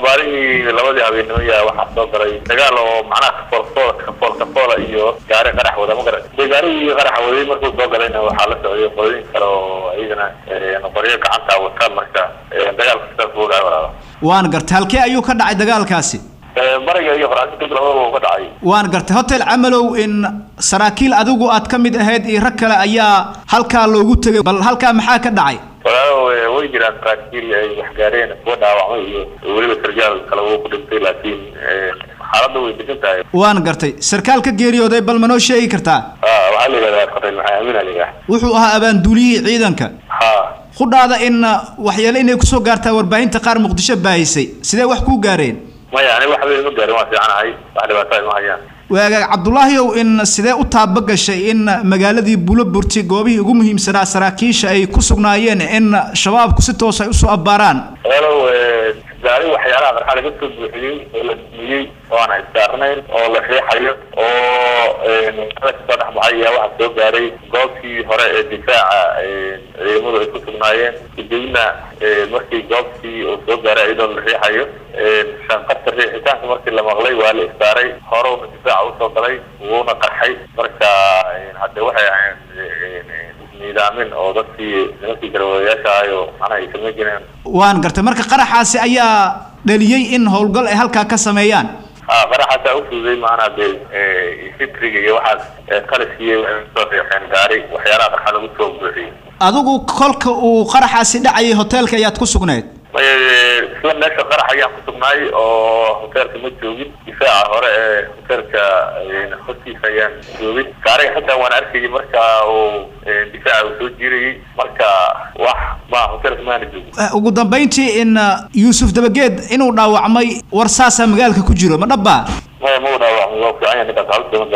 abaarihii labadii habeenimo yaa waxaa soo galay dagaal oo macnaha kafoolfoola kafool kafoola iyo gaari qarax wada ma garan de gaarigii qaraxa waday markuu soo galayna waxaa la socday qolooyin kale oo iyagana qoryo gacanta wata marka dagaalka sidaas buu walaalo waan gartay halkee ayuu ka dhacay dagaalkaasi bariga iyo kadib labadaba ka dhacay waan gartay hotel camalow in saraakiil adigu aad ka mid ahayd iyo rag kale ayaa halkaa loogu tegay bal halkaa maxaa ka dhacay way jiraan saraakiil ay wax gaareen kuwa dhaawacmay iyo weliba sarjaal kale wuu ku dhintay laakiin xaaladda way degan tahay waan gartay sarkaal ka geeriyooday bal ma noo sheegi kartaa ha waxaa la yidhahdaa korneyl maxay la yidhaha wuxuu ahaa abaanduuliyihii ciidanka. Ha khudhaada in waxyeele inay ku soo gaartaa warbaahinta qaar muqdisho baahisay. Sidee wax kuu gaareen? Maya ani waxba ima gaarin waan fiicanahay wax dhibaataa ima hayaan waagaag cabdulaahiyow in sidee u taaba gashay in magaaladii buloburti goobihii ugu muhiimsanaa saraakiisha ay ku sugnaayeen in shabaabku si toos ay u soo abbaaraan? Walaalow gaari waxyaalaha qarxa laga soo buuxiyey oo la dumiyey oo aan issaarnayn oo la riixayo oo ka soo dhex baxay ayaa waxaa soo gaaray goobtii hore ee difaaca ciidamadu ay ku sugnaayeen kadibna markii goobtii uu soo gaaray iyadoo la riixayo shanqarta riixitaanka markii la maqlay waa la istaaray horewna difaaca u soo galay wuuna qarxay. Marka hadde waxay ahayn niidaamin oo dadkii nimankii garwadayaasha ahayo macnaha ay samayn jireen waan gartay marka qaraxaasi ayaa dhaliyey in howlgal ay halkaa ka sameeyaan. Ha qaraxaasaa ufududay maanaa de fitriga iyo waxaas qaliskiiy waxay soo riixeen gaari waxyaalaha qarxa lagu soo buuxiyey adigu kolka uu qaraxaasi dhacayay hoteelka ayaad ku sugnayd? Isla meesha qarax ayaan ku sugnaay oo hoteelka ma joogin. Difaaca hore ee hoteelka hortiisa ayaan joogin. Gaariga xitaa waan arkayay marka uu difaaca uu soo jiirayay. Marka wax ma hoteelka maana joogin. Ugu dambayntii in yuusuf dabageed inuu dhaawacmay war saasaa magaalka ku jiro. Ma dhabbaa? Maya ma u dhaawacmay. Waa fiican yahay ninkaas halkii ma